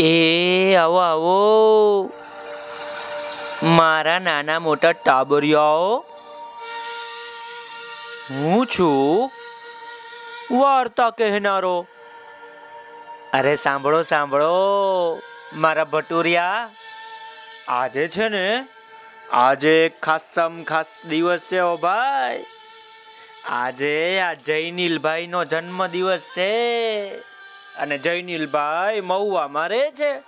એ, આવો આવો. મારા નાના મોટા ટાબરિયાઓ, હું છું? વાર્તા કહેનારો. અરે સાંભળો સાંભળો. મારા ભટુરિયા, આજે છે ને, આજે ખાસમ ખાસ દિવસ છે ઓ ભાઈ. આજે આ જયનીલભાઈ નો જન્મ દિવસ છે. અને જયનીલભાઈ મહુવામાં રહે છે.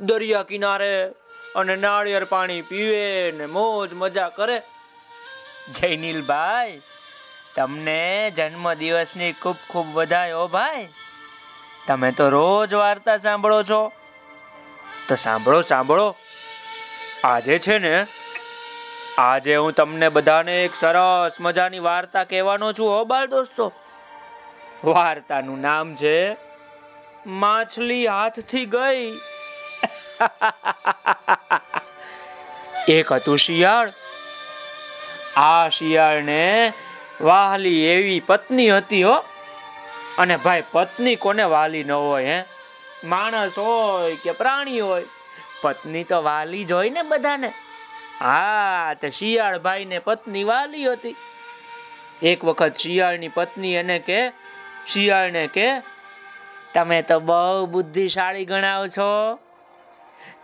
દરિયા કિનારે અને નાળિયેર પાણી પીવે ને મોજ મજા કરે. જયનીલભાઈ, તમને જન્મ દિવસની ખૂબ ખૂબ વધાઈ હો ભાઈ. તમે તો રોજ વાર્તા સાંભળો છો. તો સાંભળો સાંભળો. આજે છે ને, આજે હું તમને બધાને એક સરસ મજાની વાર્તા કહેવાનો છું હો બાળ દોસ્તો. વાર્તાનું નામ છે માછલી હાથથી ગઈ. એક હતું શિયાળ. આ શિયાળને વાહલી એવી પત્ની હતી હો. અને ભાઈ, પત્ની કોને વાલી ન હોય, હે? માણસ હોય કે પ્રાણી હોય. પત્ની તો વાલી જ હોય ને બધાને. હા, તે શિયાળ ભાઈ ને પત્ની વાલી હતી. એક વખત શિયાળની પત્ની એને કે, શિયાળને કે તમે તો બહુ બુદ્ધિશાળી ગણાવ છો.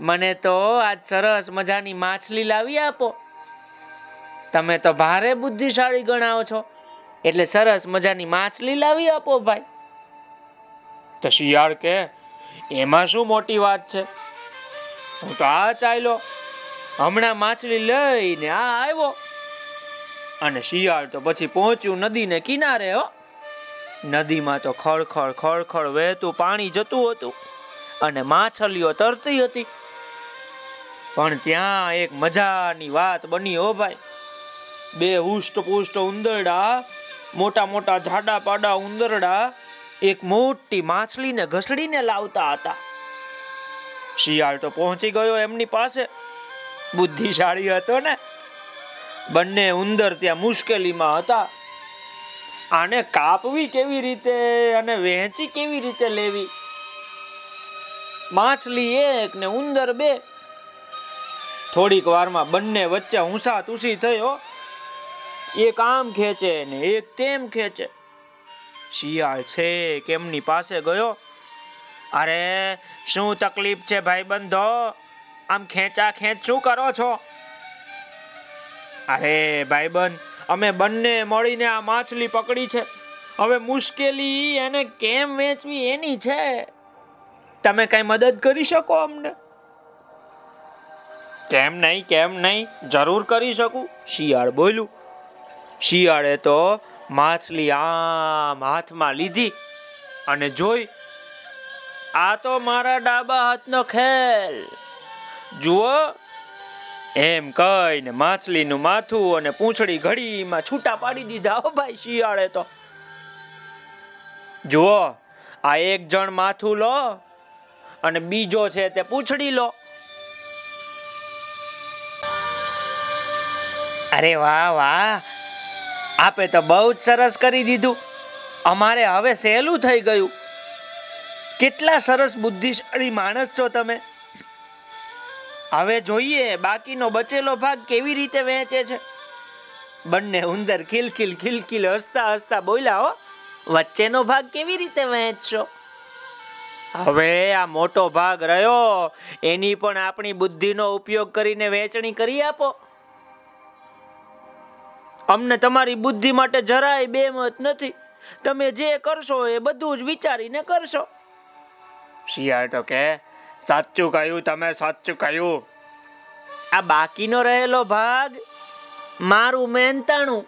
મને તો આજ સરસ મજાની માછલી લાવી આપો. તમે તો ભારે બુદ્ધિશાળી ગણાવો છો. એટલે સરસ મજાની માછલી લાવી આપો ભાઈ. તો શિયાળ કે, એમાં શું મોટી વાત છે? હું તો આ ચાલ્યો હમણાં માછલી લઈને આ આવ્યો. અને શિયાળ તો પછી પહોંચ્યું નદીને કિનારે, હો. નદીમાં તો ખળખળ ખળખળ વહેતું પાણી જતું હતું અને માછલીઓ તરતી હતી. પણ ત્યાં એક મજાની વાત બની હો ભાઈ. બે હુષ્ટ પુષ્ટ ઉંદરડા, મોટા મોટા જાડા પાડા ઉંદરડા એક મોટી માછલીને ઘસડીને લાવતા હતા. શિયાળ તો પહોંચી ગયો એમની પાસે. બુદ્ધિશાળી હતો ને. બંને ઉંદર ત્યાં મુશ્કેલીમાં હતા. આને કાપવી કેવી રીતે અને વહેંચી કેવી રીતે લેવી? માછલી એક ને ઉંદર બે. થોડીક વારમાં બંને વચ્ચે હુંસા તુસી થયો એક આમ ખેંચે ને એક તેમ ખેંચે. શિયાળ છે કેમની પાસે ગયો? અરે, શું તકલીફ છે ભાઈ બંધો આમ ખેંચા ખેંચ શું કરો છો? અરે, ભાઈબંધ અમે બંને મળીને આ માછલી પકડી છે. હવે મુશ્કેલી એને કેમ વેચવી એની છે? તમે કઈ મદદ કરી શકો અમને? કેમ નહીં કેમ નહીં, જરૂર કરી શકું, શિયાળ બોલ્યું. શિયાળે તો માછલી આમ હાથમાં લીધી અને જોઈ, આ તો મારા ડાબા હાથનો ખેલ. જુઓ એમ કહીને માછલીનું માથું અને પૂંછડી ઘડીમાં છૂટા પાડી દીધા. હો ભાઈ, શિયાળે તો. જુઓ, આ એક જણ માથું લો અને બીજો છે તે પૂંછડી લો. અરે વાહ વાહ. આપે તો બહુ જ સરસ કરી દીધું. અમારે હવે સહેલું થઈ ગયું. કેટલા સરસ બુદ્ધિશાળી માણસ છો તમે. હવે જોઈએ બાકીનો બચેલો ભાગ કેવી રીતે વહેંચે છે. બંને ઉંદર ખિલખિલ ખિલખિલ હસતા હસતા બોલ્યા, હો, વચ્ચેનો ભાગ કેવી રીતે વહેંચશો? હવે આ મોટો ભાગ રહ્યો, એની પણ આપણી બુદ્ધિનો ઉપયોગ કરીને વહેંચણી કરી આપો. અમને તમારી બુદ્ધિ માટે જરાય બેમત નથી. તમે જે કરશો એ બધું જ વિચારીને કરશો. શિયાળ તો કે સાચું કહ્યું, તમે સાચું કહ્યું. આ બાકીનો રહેલો ભાગ મારું મહેનતાણું,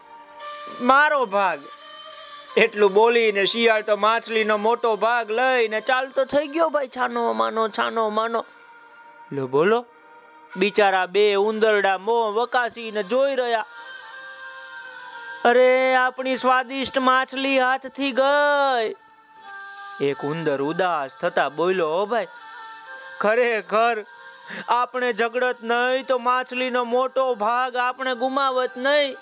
મારો ભાગ. એટલું બોલીને શિયાળ તો માછલીનો મોટો ભાગ લઈને ચાલતો થઈ ગયો ભાઈ, છાનો માનો છાનો માનો. લો બોલો, બિચારા બે ઉંદરડા મોં વકાસીને જોઈ રહ્યા. અરે, આપણી સ્વાદિષ્ટ માછલી હાથથી ગઈ. એક ઉંદર ઉદાસ થતા બોલ્યો ભાઈ ખરેખર, આપણે ઝઘડત નહીં તો માછલીનો મોટો ભાગ આપણે ગુમાવત નહીં.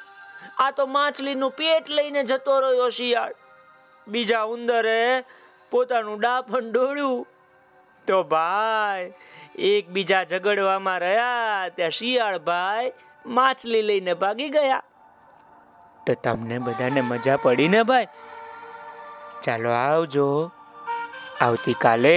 આ તો માછલીનું પેટ લઈને જતો રહ્યો શિયાળ. બીજા ઉંદરે પોતાનું ડાફણ ડોળ્યું તો ભાઈ, એકબીજા ઝઘડવામાં રહ્યા ત્યાં શિયાળ ભાઈ માછલી લઈને ભાગી ગયા. તો તમને બધાને મજા પડી ને ભાઈ? ચાલો આવજો. આવતીકાલે